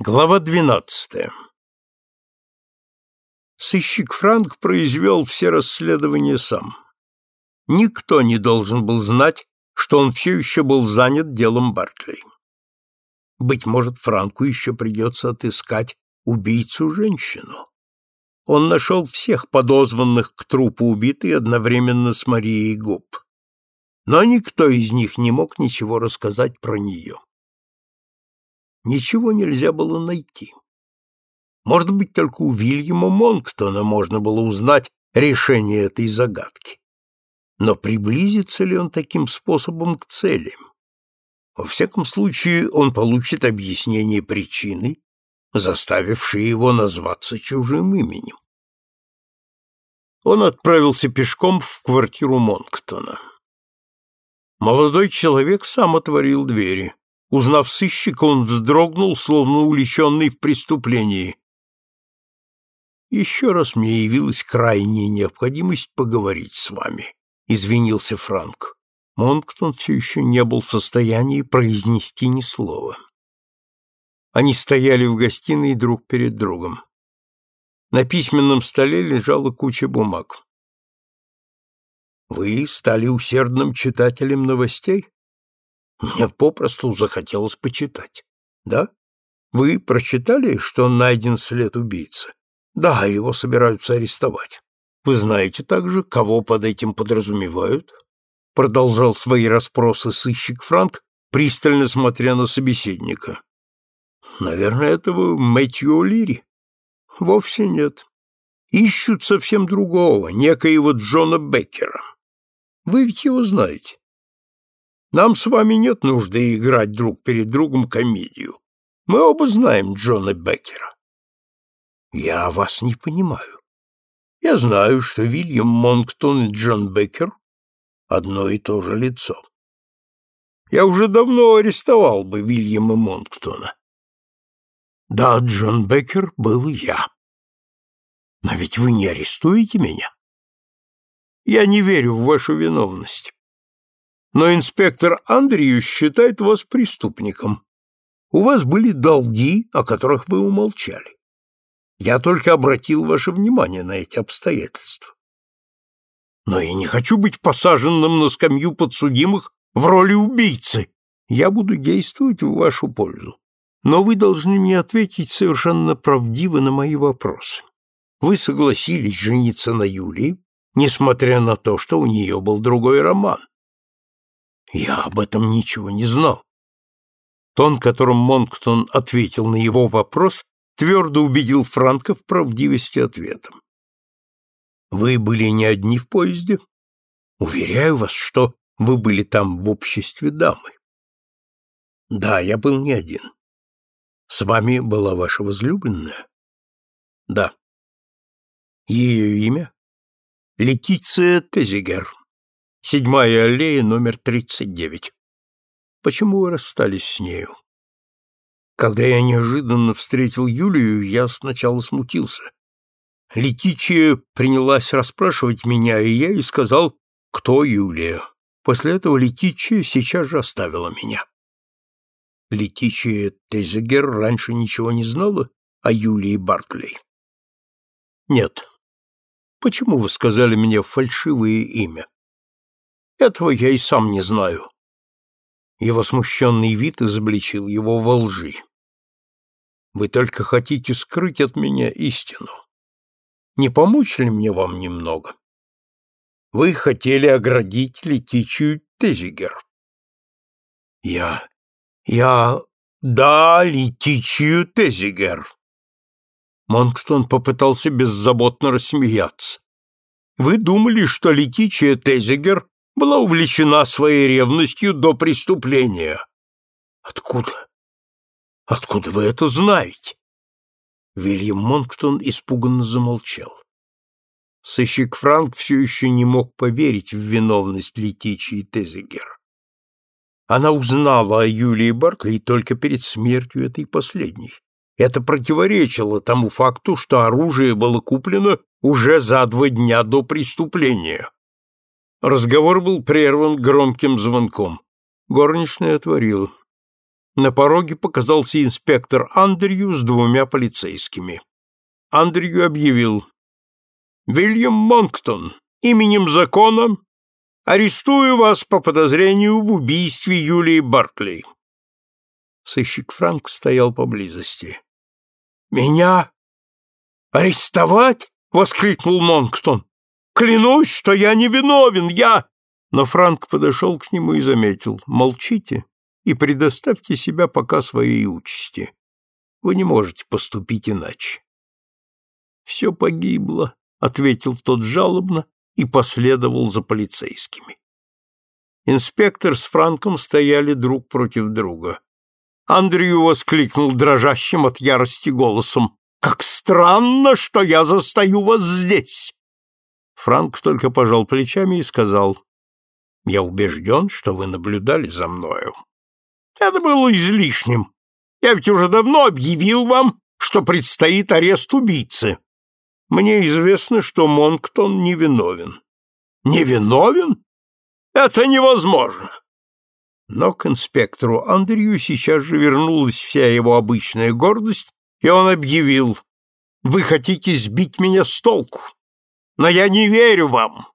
Глава двенадцатая Сыщик Франк произвел все расследования сам. Никто не должен был знать, что он все еще был занят делом Бартли. Быть может, Франку еще придется отыскать убийцу-женщину. Он нашел всех подозванных к трупу убитой одновременно с Марией Губ. Но никто из них не мог ничего рассказать про нее ничего нельзя было найти. Может быть, только у Вильяма Монктона можно было узнать решение этой загадки. Но приблизится ли он таким способом к цели? Во всяком случае, он получит объяснение причины, заставившей его назваться чужим именем. Он отправился пешком в квартиру Монктона. Молодой человек сам отворил двери. Узнав сыщика, он вздрогнул, словно уличенный в преступлении. «Еще раз мне явилась крайняя необходимость поговорить с вами», — извинился Франк. Монктон все еще не был в состоянии произнести ни слова. Они стояли в гостиной друг перед другом. На письменном столе лежала куча бумаг. «Вы стали усердным читателем новостей?» Мне попросту захотелось почитать. Да? Вы прочитали, что найден след убийцы? Да, его собираются арестовать. Вы знаете также, кого под этим подразумевают? Продолжал свои расспросы сыщик Франк, пристально смотря на собеседника. Наверное, этого Мэтью Лири. Вовсе нет. Ищут совсем другого, некоего Джона Беккера. Вы ведь его знаете. Нам с вами нет нужды играть друг перед другом комедию. Мы оба знаем Джона Беккера. Я вас не понимаю. Я знаю, что Вильям Монктон и Джон Беккер одно и то же лицо. Я уже давно арестовал бы Вильяма Монктона. Да, Джон Беккер был я. Но ведь вы не арестуете меня. Я не верю в вашу виновность но инспектор Андрею считает вас преступником. У вас были долги, о которых вы умолчали. Я только обратил ваше внимание на эти обстоятельства. Но я не хочу быть посаженным на скамью подсудимых в роли убийцы. Я буду действовать в вашу пользу. Но вы должны мне ответить совершенно правдиво на мои вопросы. Вы согласились жениться на Юлии, несмотря на то, что у нее был другой роман. Я об этом ничего не знал. Тон, которым Монктон ответил на его вопрос, твердо убедил Франка в правдивости ответа. Вы были не одни в поезде? Уверяю вас, что вы были там в обществе дамы. Да, я был не один. С вами была ваша возлюбленная? Да. Ее имя? Летиция Тезигер. Седьмая аллея, номер 39. Почему вы расстались с нею? Когда я неожиданно встретил Юлию, я сначала смутился. Летичия принялась расспрашивать меня, и я ей сказал, кто Юлия. После этого Летичия сейчас же оставила меня. Летичия Тезегер раньше ничего не знала о Юлии Бартлей. Нет. Почему вы сказали мне фальшивое имя? Этого я и сам не знаю. Его смущенный вид изобличил его во лжи. Вы только хотите скрыть от меня истину. Не помочь ли мне вам немного? Вы хотели оградить Летичию Тезигер. Я... я... да, Летичию Тезигер. Монктон попытался беззаботно рассмеяться. Вы думали, что Летичия Тезигер была увлечена своей ревностью до преступления. Откуда? Откуда вы это знаете? Вильям Монктон испуганно замолчал. Сыщик Франк все еще не мог поверить в виновность Летичии Тезегер. Она узнала о Юлии Бартли только перед смертью этой последней. Это противоречило тому факту, что оружие было куплено уже за два дня до преступления. Разговор был прерван громким звонком. Горничная отворила. На пороге показался инспектор Андрю с двумя полицейскими. Андрю объявил. «Вильям Монктон, именем закона арестую вас по подозрению в убийстве Юлии Бартли». Сыщик Франк стоял поблизости. «Меня арестовать?» — воскликнул Монктон. «Клянусь, что я не виновен, я...» Но Франк подошел к нему и заметил. «Молчите и предоставьте себя пока своей участи. Вы не можете поступить иначе». «Все погибло», — ответил тот жалобно и последовал за полицейскими. Инспектор с Франком стояли друг против друга. Андрю воскликнул дрожащим от ярости голосом. «Как странно, что я застаю вас здесь!» Франк только пожал плечами и сказал. «Я убежден, что вы наблюдали за мною». «Это было излишним. Я ведь уже давно объявил вам, что предстоит арест убийцы. Мне известно, что Монктон невиновен». «Невиновен? Это невозможно!» Но к инспектору Андрею сейчас же вернулась вся его обычная гордость, и он объявил, «Вы хотите сбить меня с толку, но я не верю вам.